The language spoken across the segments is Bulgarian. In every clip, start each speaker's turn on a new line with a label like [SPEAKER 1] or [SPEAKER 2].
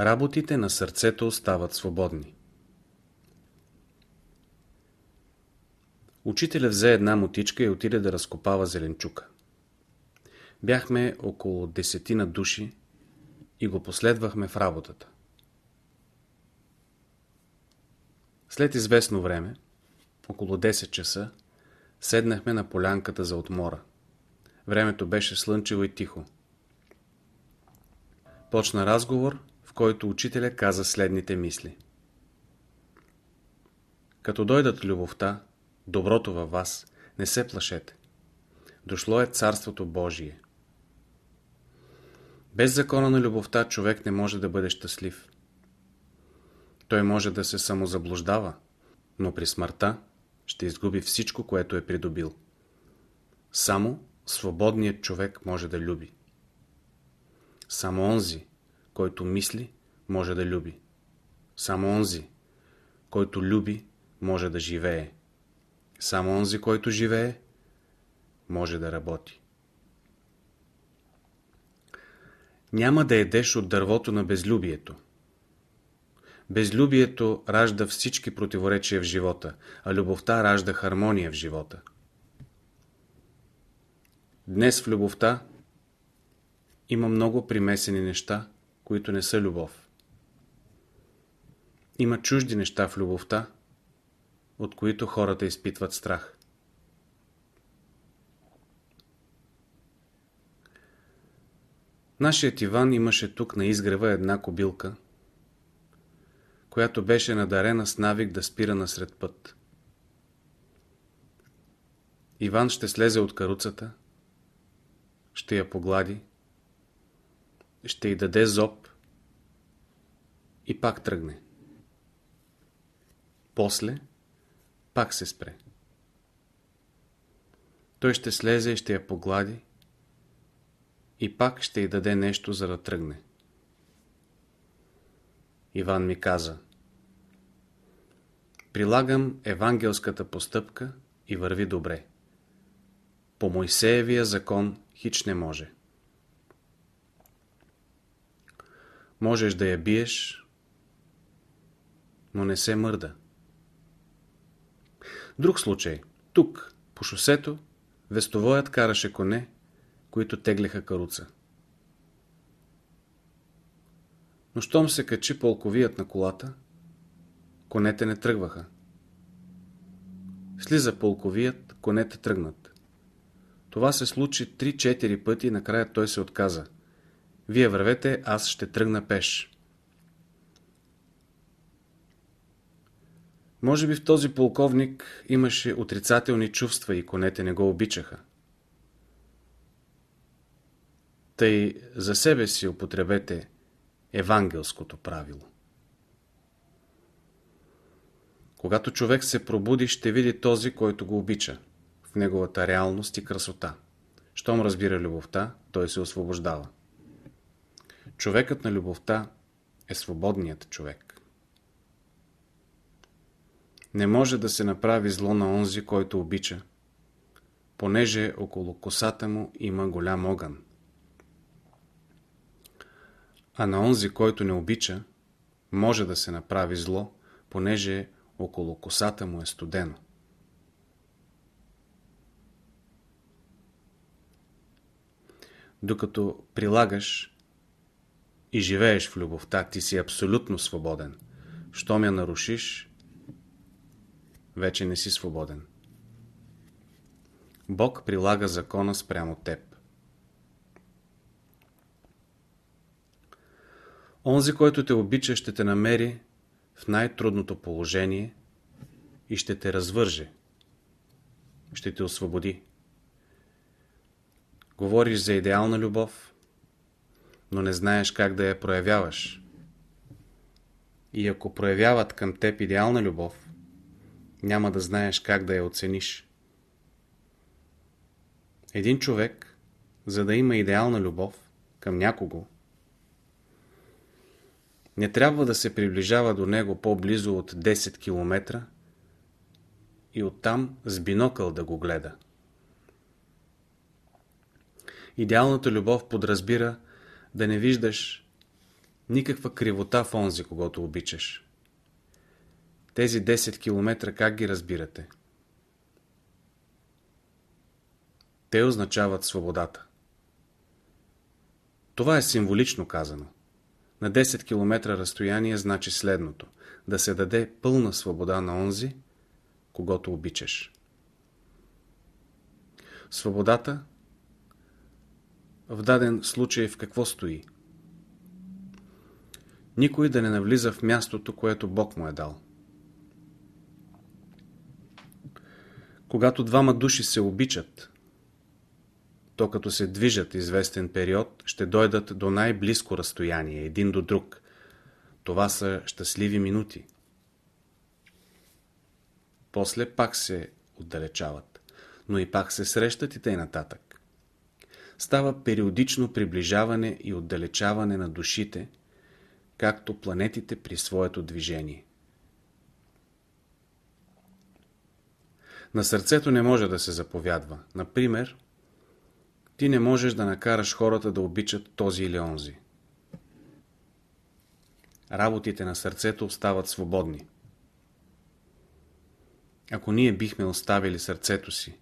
[SPEAKER 1] Работите на сърцето остават свободни. Учителя взе една мотичка и отиде да разкопава зеленчука. Бяхме около десетина души и го последвахме в работата. След известно време, около 10 часа, седнахме на полянката за отмора. Времето беше слънчево и тихо. Почна разговор, който учителя каза следните мисли. Като дойдат любовта, доброто във вас, не се плашете. Дошло е Царството Божие. Без закона на любовта човек не може да бъде щастлив. Той може да се самозаблуждава, но при смъртта ще изгуби всичко, което е придобил. Само свободният човек може да люби. Само онзи, който мисли, може да люби. Само онзи, който люби, може да живее. Само онзи, който живее, може да работи. Няма да едеш от дървото на безлюбието. Безлюбието ражда всички противоречия в живота, а любовта ражда хармония в живота. Днес в любовта има много примесени неща, които не са любов. Има чужди неща в любовта, от които хората изпитват страх. Нашият Иван имаше тук на изгрева една кобилка, която беше надарена с навик да спира насред път. Иван ще слезе от каруцата, ще я поглади, ще й даде зоб и пак тръгне. После пак се спре. Той ще слезе и ще я поглади и пак ще й даде нещо, за да тръгне. Иван ми каза Прилагам евангелската постъпка и върви добре. По Мойсеевия закон хич не може. Можеш да я биеш, но не се мърда. Друг случай. Тук, по шосето, вестовоят караше коне, които теглеха каруца. Но щом се качи полковият на колата, конете не тръгваха. Слиза полковият, конете тръгнат. Това се случи 3-4 пъти и накрая той се отказа. Вие вървете, аз ще тръгна пеш. Може би в този полковник имаше отрицателни чувства и конете не го обичаха. Тъй за себе си употребете евангелското правило. Когато човек се пробуди, ще види този, който го обича, в неговата реалност и красота. Щом разбира любовта, той се освобождава. Човекът на любовта е свободният човек. Не може да се направи зло на онзи, който обича, понеже около косата му има голям огън. А на онзи, който не обича, може да се направи зло, понеже около косата му е студено. Докато прилагаш и живееш в любовта, ти си абсолютно свободен. Щом я нарушиш, вече не си свободен. Бог прилага закона спрямо теб. Онзи, който те обича, ще те намери в най-трудното положение и ще те развърже. Ще те освободи. Говориш за идеална любов, но не знаеш как да я проявяваш. И ако проявяват към теб идеална любов, няма да знаеш как да я оцениш. Един човек, за да има идеална любов към някого, не трябва да се приближава до него по-близо от 10 км и оттам с бинокъл да го гледа. Идеалната любов подразбира да не виждаш Никаква кривота в онзи, когато обичаш. Тези 10 км как ги разбирате? Те означават свободата. Това е символично казано. На 10 км разстояние значи следното. Да се даде пълна свобода на онзи, когато обичаш. Свободата в даден случай в какво стои? Никой да не навлиза в мястото, което Бог му е дал. Когато двама души се обичат, то като се движат известен период, ще дойдат до най-близко разстояние, един до друг. Това са щастливи минути. После пак се отдалечават, но и пак се срещат и тъй нататък. Става периодично приближаване и отдалечаване на душите, както планетите при своето движение. На сърцето не може да се заповядва. Например, ти не можеш да накараш хората да обичат този или онзи. Работите на сърцето остават свободни. Ако ние бихме оставили сърцето си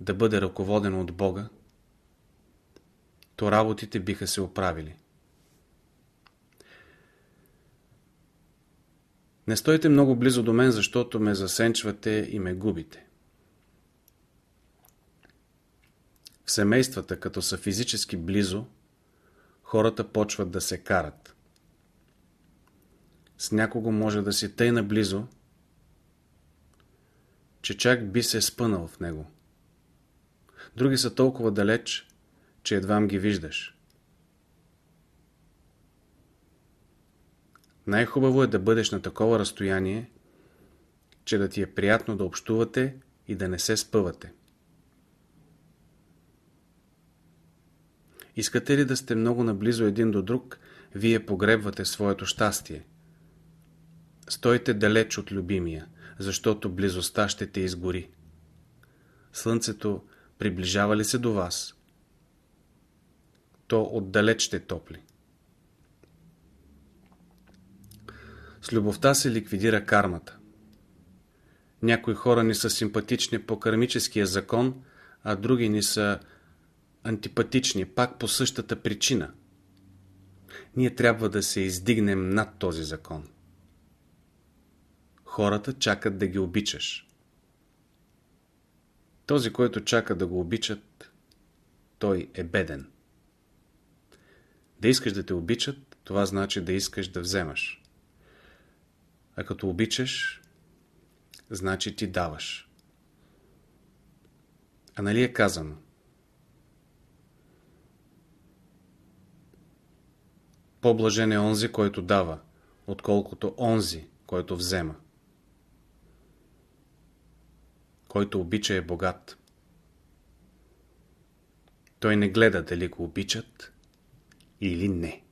[SPEAKER 1] да бъде ръководено от Бога, то работите биха се оправили. Не стойте много близо до мен, защото ме засенчвате и ме губите. В семействата, като са физически близо, хората почват да се карат. С някого може да си тъй наблизо, че чак би се спънал в него. Други са толкова далеч, че едвам ги виждаш. Най-хубаво е да бъдеш на такова разстояние, че да ти е приятно да общувате и да не се спъвате. Искате ли да сте много наблизо един до друг, вие погребвате своето щастие. Стойте далеч от любимия, защото близостта ще те изгори. Слънцето приближава ли се до вас? То отдалеч ще топли. С любовта се ликвидира кармата. Някои хора ни са симпатични по кармическия закон, а други ни са антипатични, пак по същата причина. Ние трябва да се издигнем над този закон. Хората чакат да ги обичаш. Този, който чака да го обичат, той е беден. Да искаш да те обичат, това значи да искаш да вземаш. А като обичаш, значи ти даваш. А нали е казано? По-блажен е онзи, който дава, отколкото онзи, който взема. Който обича е богат. Той не гледа дали го обичат или не.